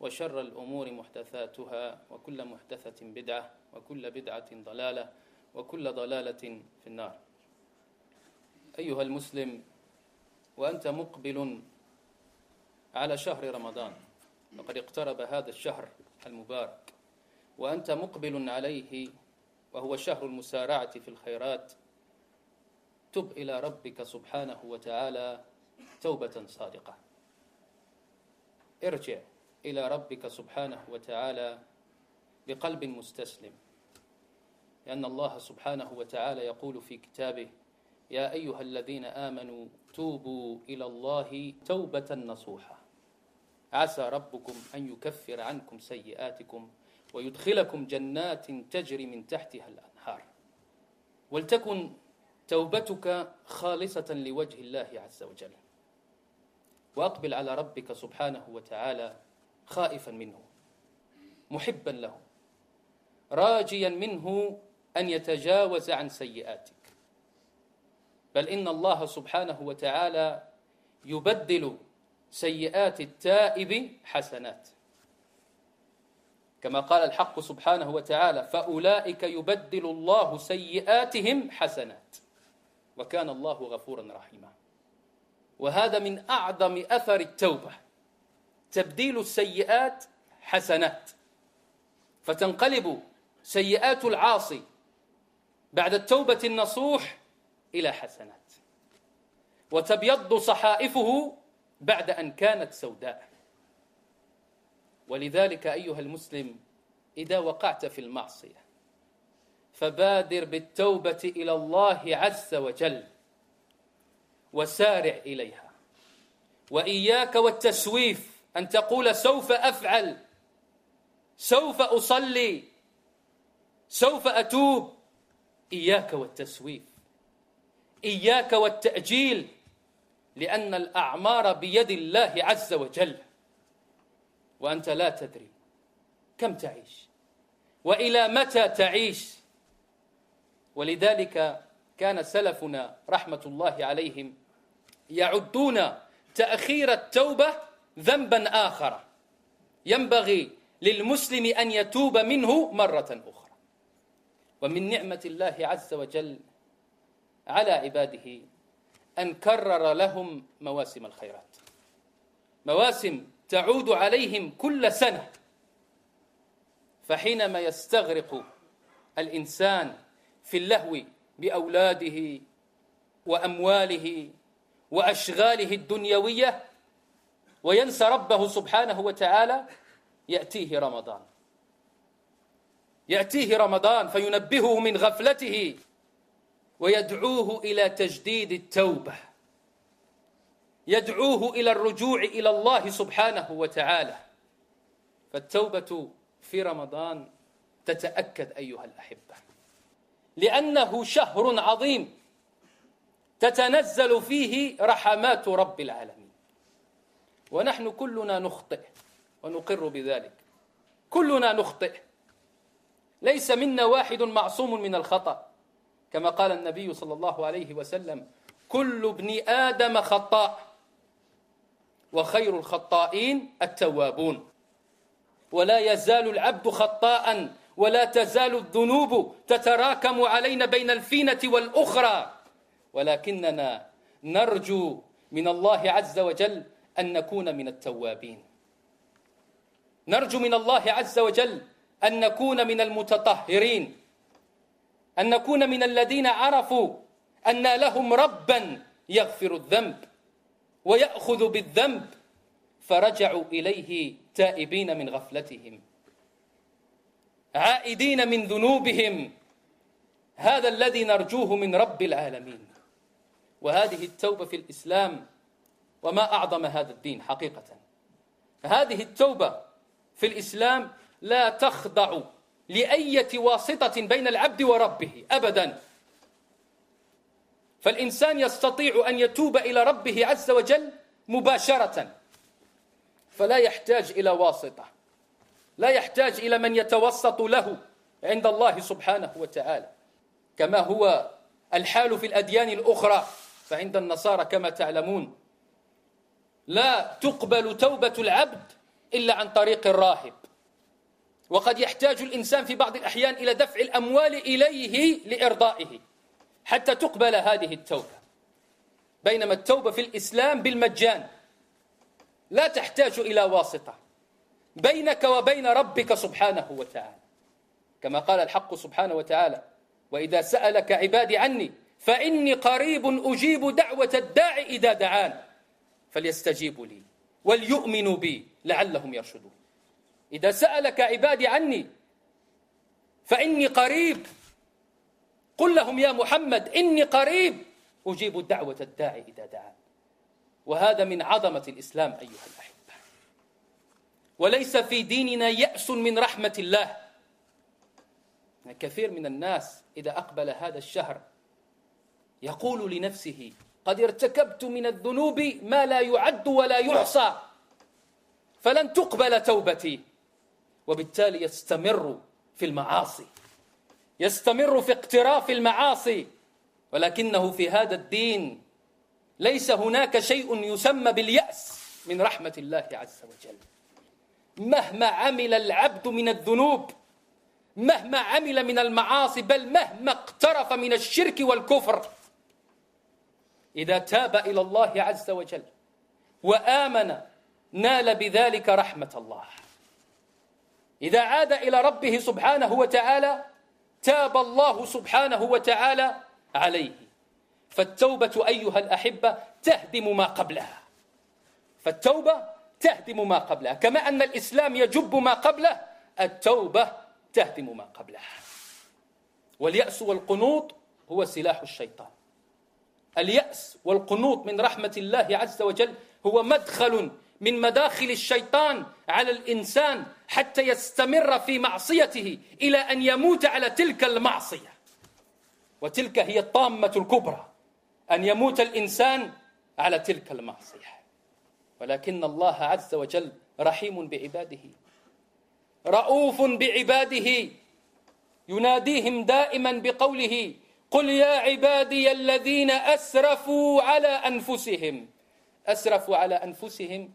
وشر الأمور محدثاتها وكل محدثة بدعة وكل بدعة ضلالة وكل ضلالة في النار. أيها المسلم وأنت مقبل على شهر رمضان وقد اقترب هذا الشهر المبارك وأنت مقبل عليه وهو شهر المسارعة في الخيرات تب إلى ربك سبحانه وتعالى توبة صادقة. ارجع. إلى ربك سبحانه وتعالى بقلب مستسلم. لأن الله سبحانه وتعالى يقول في كتابه يا أيها الذين آمنوا توبوا إلى الله توبة نصوحة. عسى ربكم أن يكفر عنكم سيئاتكم ويدخلكم جنات تجري من تحتها الأنهار. ولتكن توبتك خالصة لوجه الله عز وجل. وأقبل على ربك سبحانه وتعالى خائفا منه محبا له راجيا منه أن يتجاوز عن سيئاتك. بل إن الله سبحانه وتعالى يبدل سيئات التائب حسنات. كما قال الحق سبحانه وتعالى فأولئك يبدل الله سيئاتهم حسنات. وكان الله غفورا رحيما. وهذا من أعظم أثر التوبة. تبديل السيئات حسنات. فتنقلب سيئات العاصي بعد التوبة النصوح إلى حسنات. وتبيض صحائفه بعد أن كانت سوداء. ولذلك أيها المسلم إذا وقعت في المعصية فبادر بالتوبة إلى الله عز وجل وسارع إليها وإياك والتسويف أن تقول سوف أفعل سوف أصلي سوف أتوب. إياك والتسويف إياك والتأجيل لأن الأعمار بيد الله عز وجل. وأنت لا تدري كم تعيش وإلى متى تعيش. ولذلك كان سلفنا رحمة الله عليهم يعدون تأخير التوبة ذنبا آخر. ينبغي للمسلم أن يتوب منه مرة أخرى. ومن نعمة الله عز وجل على عباده أن كرر لهم مواسم الخيرات. مواسم تعود عليهم كل سنة. فحينما يستغرق الإنسان في اللهو بأولاده وأمواله وأشغاله الدنيوية وينسى ربه سبحانه وتعالى يأتيه رمضان. يأتيه رمضان فينبهه من غفلته ويدعوه إلى تجديد التوبة. يدعوه إلى الرجوع إلى الله سبحانه وتعالى. فالتوبة في رمضان تتأكد أيها الأحبة. لأنه شهر عظيم تتنزل فيه رحمات رب العالمين. ونحن كلنا نخطئ ونقر بذلك. كلنا نخطئ. ليس منا واحد معصوم من الخطأ. كما قال النبي صلى الله عليه وسلم كل ابن آدم خطاء وخير الخطائين التوابون. ولا يزال العبد خطاء ولا تزال الذنوب تتراكم علينا بين الفينة والأخرى. ولكننا نرجو من الله عز وجل أن نكون من التوابين. نرجو من الله عز وجل أن نكون من المتطهرين أن نكون من الذين عرفوا أن لهم ربا يغفر الذنب ويأخذ بالذنب فرجعوا إليه تائبين من غفلتهم عائدين من ذنوبهم. هذا الذي نرجوه من رب العالمين. وهذه التوبة في الإسلام وما أعظم هذا الدين حقيقة. هذه التوبة في الإسلام لا تخضع لأية واسطة بين العبد وربه أبدا. فالإنسان يستطيع أن يتوب إلى ربه عز وجل مباشرة. فلا يحتاج إلى واسطة. لا يحتاج إلى من يتوسط له عند الله سبحانه وتعالى. كما هو الحال في الأديان الأخرى. فعند النصارى كما تعلمون لا تقبل توبة العبد إلا عن طريق الراهب. وقد يحتاج الإنسان في بعض الأحيان إلى دفع الأموال إليه لإرضائه حتى تقبل هذه التوبة. بينما التوبة في الإسلام بالمجان لا تحتاج إلى واسطة. بينك وبين ربك سبحانه وتعالى. كما قال الحق سبحانه وتعالى وإذا سألك عبادي عني فإني قريب أجيب دعوة الداعي إذا دعان فليستجيبوا لي. وليؤمنوا بي لعلهم يرشدون. إذا سألك عبادي عني فإني قريب. قل لهم يا محمد إني قريب. أجيب دعوة الداعي إذا دعان. وهذا من عظمة الإسلام أيها الأحبة. وليس في ديننا يأس من رحمة الله. كثير من الناس إذا أقبل هذا الشهر يقول لنفسه قد ارتكبت من الذنوب ما لا يعد ولا يحصى. فلن تقبل توبتي. وبالتالي يستمر في المعاصي. يستمر في اقتراف المعاصي. ولكنه في هذا الدين ليس هناك شيء يسمى باليأس من رحمة الله عز وجل. مهما عمل العبد من الذنوب مهما عمل من المعاصي بل مهما اقترف من الشرك والكفر إذا تاب إلى الله عز وجل وآمن نال بذلك رحمة الله. إذا عاد إلى ربه سبحانه وتعالى تاب الله سبحانه وتعالى عليه. فالتوبة أيها الأحبة تهدم ما قبلها. فالتوبة تهدم ما قبلها. كما أن الإسلام يجب ما قبله التوبة تهدم ما قبلها. واليأس والقنوط هو سلاح الشيطان. اليأس والقنوط من رحمة الله عز وجل هو مدخل من مداخل الشيطان على الإنسان حتى يستمر في معصيته إلى أن يموت على تلك المعصية. وتلك هي الطامة الكبرى أن يموت الإنسان على تلك المعصية. ولكن الله عز وجل رحيم بعباده رؤوف بعباده يناديهم دائما بقوله قل يا عبادي الذين أسرفوا على أنفسهم. أسرفوا على أنفسهم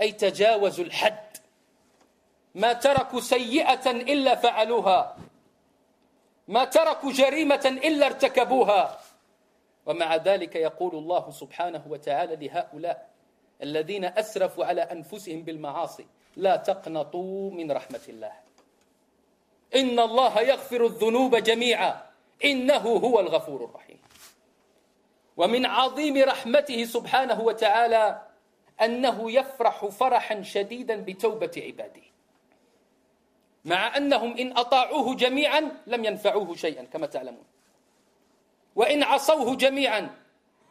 أي تجاوزوا الحد. ما تركوا سيئة إلا فعلوها. ما تركوا جريمة إلا ارتكبوها. ومع ذلك يقول الله سبحانه وتعالى لهؤلاء الذين أسرفوا على أنفسهم بالمعاصي لا تقنطوا من رحمة الله. إن الله يغفر الذنوب جميعا. إنه هو الغفور الرحيم. ومن عظيم رحمته سبحانه وتعالى أنه يفرح فرحا شديدا بتوبة عباده. مع أنهم إن أطاعوه جميعا لم ينفعوه شيئا كما تعلمون. وإن عصوه جميعا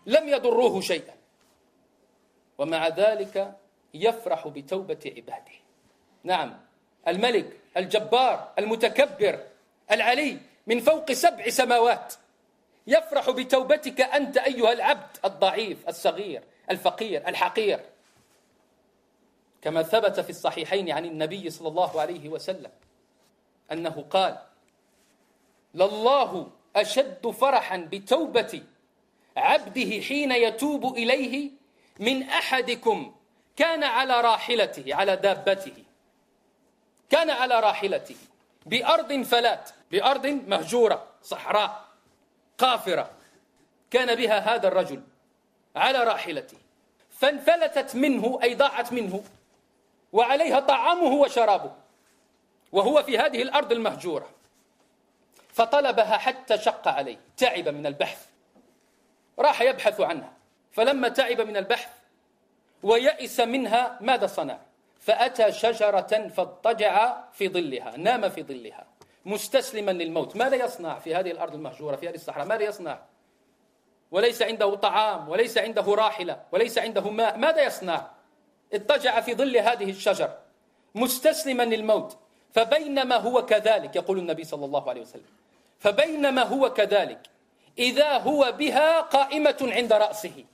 لم يضروه شيئا. ومع ذلك يفرح بتوبة عباده. نعم الملك الجبار المتكبر العلي من فوق سبع سماوات. يفرح بتوبتك أنت أيها العبد الضعيف الصغير الفقير الحقير. كما ثبت في الصحيحين عن النبي صلى الله عليه وسلم أنه قال لله أشد فرحا بتوبة عبده حين يتوب إليه من أحدكم كان على راحلته على دابته. كان على راحلته. بأرض فلات بأرض مهجورة صحراء قافرة. كان بها هذا الرجل على راحلته فانفلتت منه أي ضاعت منه وعليها طعامه وشرابه وهو في هذه الأرض المهجورة. فطلبها حتى شق عليه تعب من البحث. راح يبحث عنها فلما تعب من البحث ويئس منها ماذا صنع؟ فأتى شجرة فاضطجع في ظلها نام في ظلها مستسلما للموت. ماذا يصنع في هذه الأرض المهجورة في هذه الصحراء؟ ماذا يصنع؟ وليس عنده طعام وليس عنده راحلة وليس عنده ماء. ماذا يصنع؟ اضطجع في ظل هذه الشجر مستسلما للموت. فبينما هو كذلك يقول النبي صلى الله عليه وسلم فبينما هو كذلك إذا هو بها قائمة عند رأسه.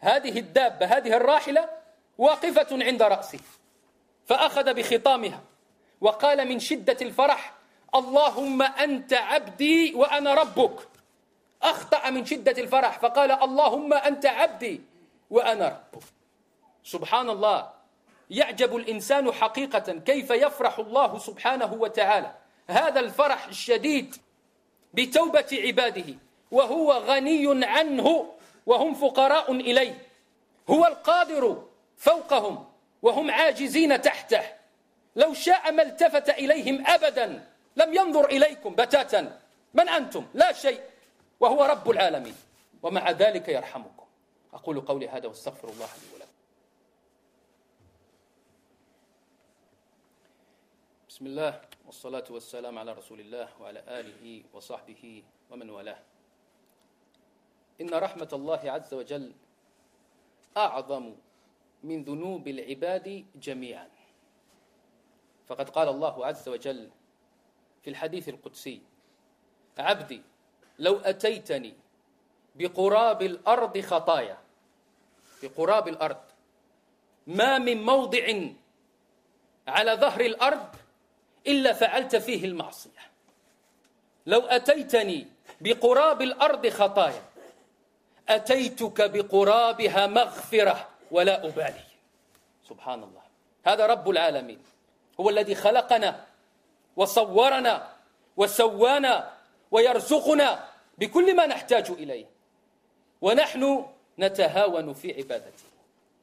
هذه الدابة هذه الراحلة واقفة عند رأسه. فأخذ بخطامها وقال من شدة الفرح اللهم أنت عبدي وأنا ربك. أخطأ من شدة الفرح فقال اللهم أنت عبدي وأنا ربك. سبحان الله يعجب الإنسان حقيقة كيف يفرح الله سبحانه وتعالى. هذا الفرح الشديد بتوبة عباده وهو غني عنه وهم فقراء إليه. هو القادر فوقهم. وهم عاجزين تحته. لو شاء ما التفت إليهم أبدا لم ينظر إليكم بتاتا. من أنتم؟ لا شيء. وهو رب العالمين. ومع ذلك يرحمكم. أقول قولي هذا واستغفر الله لي ولكم. بسم الله والصلاة والسلام على رسول الله وعلى آله وصحبه ومن والاه. إن رحمة الله عز وجل أعظم من ذنوب العباد جميعا. فقد قال الله عز وجل في الحديث القدسي عبدي لو أتيتني بقراب الأرض خطايا. بقراب الأرض. ما من موضع على ظهر الأرض إلا فعلت فيه المعصية. لو أتيتني بقراب الأرض خطايا أتيتك بقرابها مغفرة. ولا أبالي. سبحان الله. هذا رب العالمين. هو الذي خلقنا وصورنا وسوانا ويرزقنا بكل ما نحتاج إليه. ونحن نتهاون في عبادته.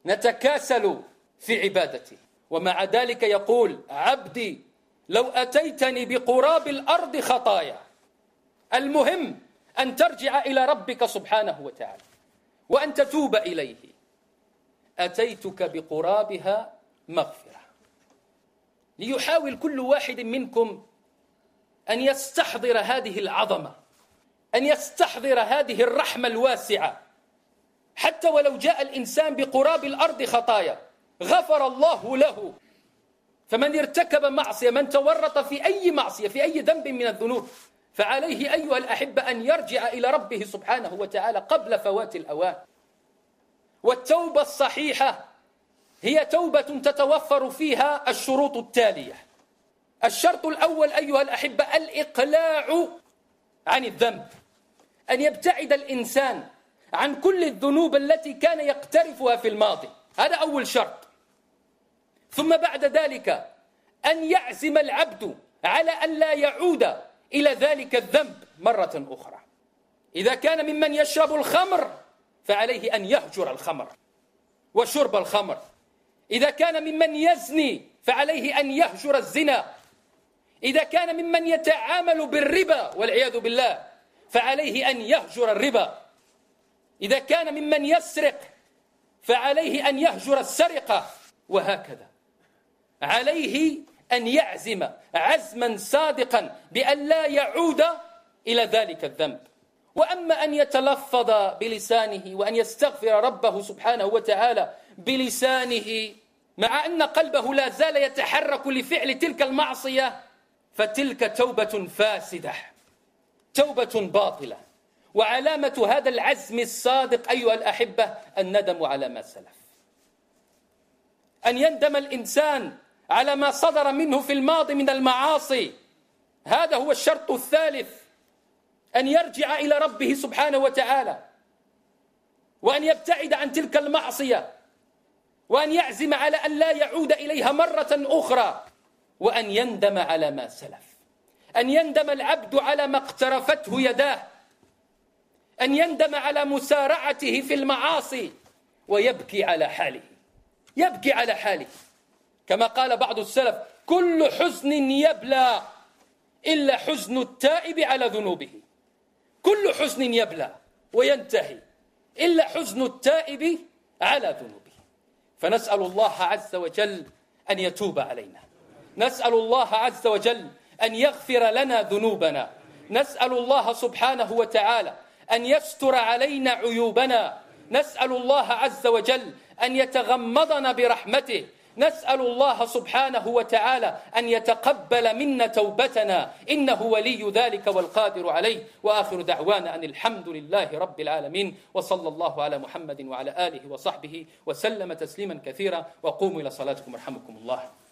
نتكاسل في عبادته. ومع ذلك يقول عبدي لو أتيتني بقراب الأرض خطايا. المهم أن ترجع إلى ربك سبحانه وتعالى. وأن تتوب إليه. أتيتك بقرابها مغفرة. ليحاول كل واحد منكم أن يستحضر هذه العظمة أن يستحضر هذه الرحمة الواسعة. حتى ولو جاء الإنسان بقراب الأرض خطايا غفر الله له. فمن ارتكب معصية من تورط في أي معصية في أي ذنب من الذنوب فعليه أيها الأحبة أن يرجع إلى ربه سبحانه وتعالى قبل فوات الأوان. والتوبة الصحيحة هي توبة تتوفر فيها الشروط التالية. الشرط الأول أيها الأحبة الإقلاع عن الذنب. أن يبتعد الإنسان عن كل الذنوب التي كان يقترفها في الماضي. هذا أول شرط. ثم بعد ذلك أن يعزم العبد على أن لا يعود إلى ذلك الذنب مرة أخرى. إذا كان ممن يشرب الخمر فعليه أن يهجر الخمر وشرب الخمر. إذا كان ممن يزني فعليه أن يهجر الزنا. إذا كان ممن يتعامل بالربا والعياذ بالله فعليه أن يهجر الربا. إذا كان ممن يسرق فعليه أن يهجر السرقة. وهكذا. عليه أن يعزم عزما صادقا بأن لا يعود إلى ذلك الذنب. وأما أن يتلفظ بلسانه وأن يستغفر ربه سبحانه وتعالى بلسانه مع أن قلبه لا زال يتحرك لفعل تلك المعصية فتلك توبة فاسدة توبة باطلة. وعلامة هذا العزم الصادق أيها الأحبة الندم على ما سلف. أن يندم الإنسان على ما صدر منه في الماضي من المعاصي هذا هو الشرط الثالث. أن يرجع إلى ربه سبحانه وتعالى وأن يبتعد عن تلك المعصية وأن يعزم على أن لا يعود إليها مرة أخرى وأن يندم على ما سلف أن يندم العبد على ما اقترفته يداه أن يندم على مسارعته في المعاصي ويبكي على حاله يبكي على حاله. كما قال بعض السلف كل حزن يبلى إلا حزن التائب على ذنوبه. كل حزن يبلى وينتهي إلا حزن التائب على ذنوبه. فنسأل الله عز وجل أن يتوب علينا. نسأل الله عز وجل أن يغفر لنا ذنوبنا. نسأل الله سبحانه وتعالى أن يستر علينا عيوبنا. نسأل الله عز وجل أن يتغمضنا برحمته. نسأل الله سبحانه وتعالى أن يتقبل منا توبتنا. إنه ولي ذلك والقادر عليه. وآخر دعوانا أن الحمد لله رب العالمين. وصلى الله على محمد وعلى آله وصحبه وسلم تسليما كثيرا. وقوموا إلى صلاتكم. رحمكم الله.